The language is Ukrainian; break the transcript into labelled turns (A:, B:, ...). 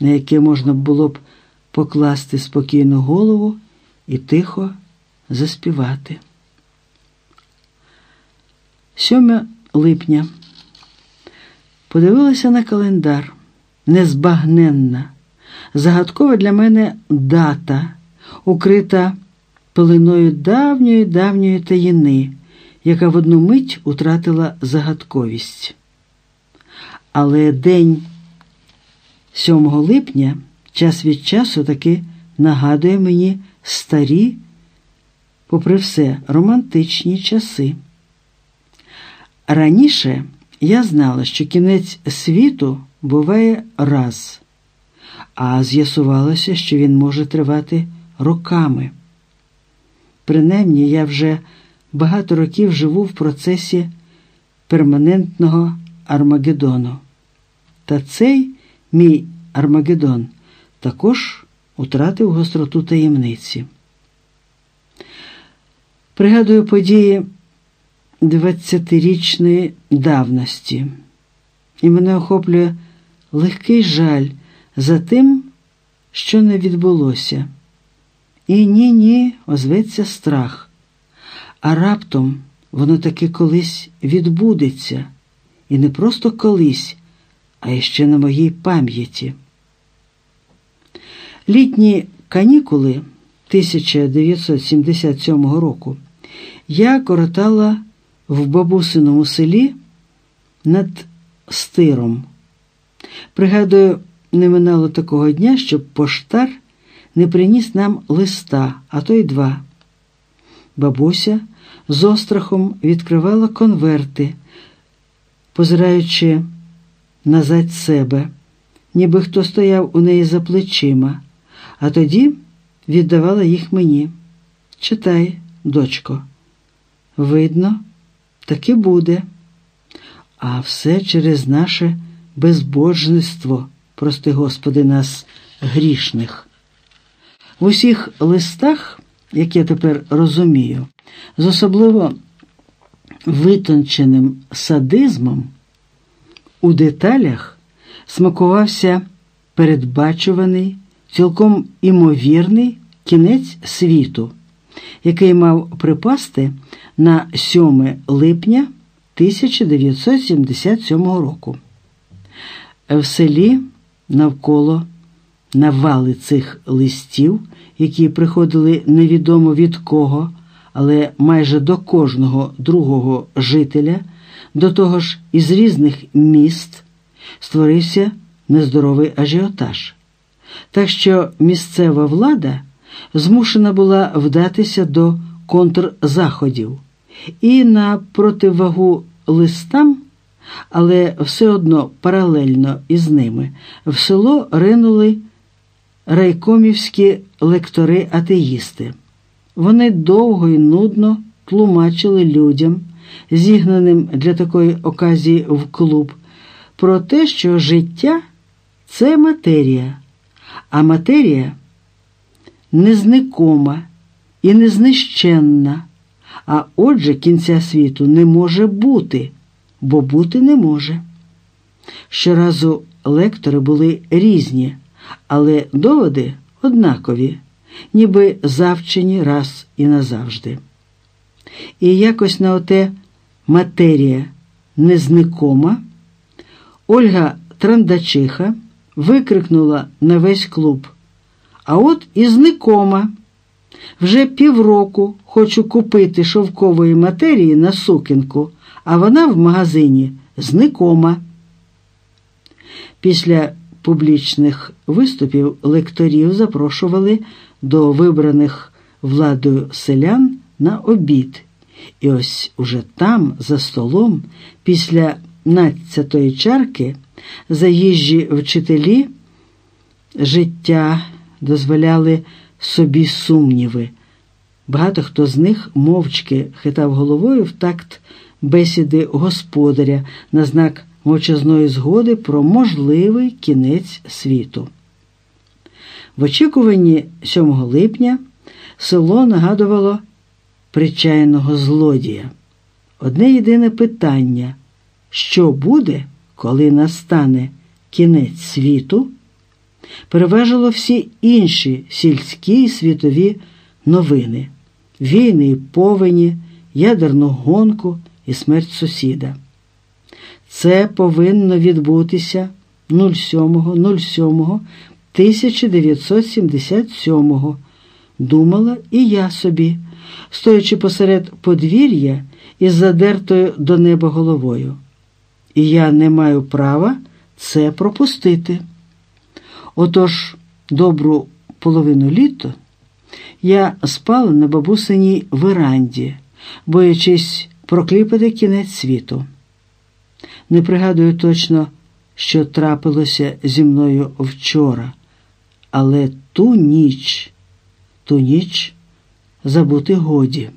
A: на яке можна було б покласти спокійну голову і тихо заспівати. 7 липня. Подивилася на календар. Незбагненна, загадкова для мене дата, укрита пеленою давньої давньої таїни, яка в одну мить утратила загадковість. Але день 7 липня час від часу таки нагадує мені старі, попри все, романтичні часи. Раніше я знала, що кінець світу буває раз, а з'ясувалося, що він може тривати роками. Принаймні, я вже багато років живу в процесі перманентного Армагеддону. Та цей мій Армагеддон також утратив гостроту таємниці. Пригадую події 20-річної давності, і мене охоплює легкий жаль за тим, що не відбулося. І ні, ні, озветься страх. А раптом воно таки колись відбудеться, і не просто колись, а іще на моїй пам'яті. Літні канікули 1977 року я коротала в бабусиному селі над стиром. Пригадую, не минало такого дня, щоб поштар не приніс нам листа, а то й два. Бабуся з острахом відкривала конверти, позираючи назад себе, ніби хто стояв у неї за плечима, а тоді віддавала їх мені. Читай, дочко. Видно, таки буде. А все через наше безбожництво, прости Господи, нас грішних. В усіх листах, як я тепер розумію, з особливо витонченим садизмом, у деталях смакувався передбачуваний, цілком імовірний кінець світу, який мав припасти на 7 липня 1977 року. В селі навколо навали цих листів, які приходили невідомо від кого, але майже до кожного другого жителя, до того ж із різних міст, створився нездоровий ажіотаж. Так що місцева влада змушена була вдатися до контрзаходів і на противагу листам, але все одно паралельно із ними в село ринули райкомівські лектори-атеїсти. Вони довго і нудно тлумачили людям, зігнаним для такої оказії в клуб, про те, що життя це матерія, а матерія незникома і незнищенна, а отже, кінця світу не може бути, бо бути не може. Щоразу лектори були різні, але доводи однакові, ніби завчені раз і назавжди. І якось на оте матерія незникома, Ольга Трандачиха викрикнула на весь клуб. А от і зникома. Вже півроку хочу купити шовкової матерії на сукінку, а вона в магазині зникома. Після публічних виступів лекторів запрошували до вибраних владою селян на обід. І ось уже там, за столом, після надцятої чарки, заїжджі вчителі життя дозволяли собі сумніви. Багато хто з них мовчки хитав головою в такт бесіди господаря на знак мовчазної згоди про можливий кінець світу. В очікуванні 7 липня село нагадувало причайного злодія. Одне єдине питання що буде, коли настане кінець світу? переважило всі інші сільські і світові новини війни і повені, ядерну гонку і смерть сусіда. Це повинно відбутися 07.07.1977 думала і я собі, стоячи посеред подвір'я із задертою до неба головою. І я не маю права це пропустити. Отож, добру половину літа я спала на бабусиній веранді, боячись прокліпати кінець світу. Не пригадую точно, що трапилося зі мною вчора, але ту ніч, ту ніч забути годі.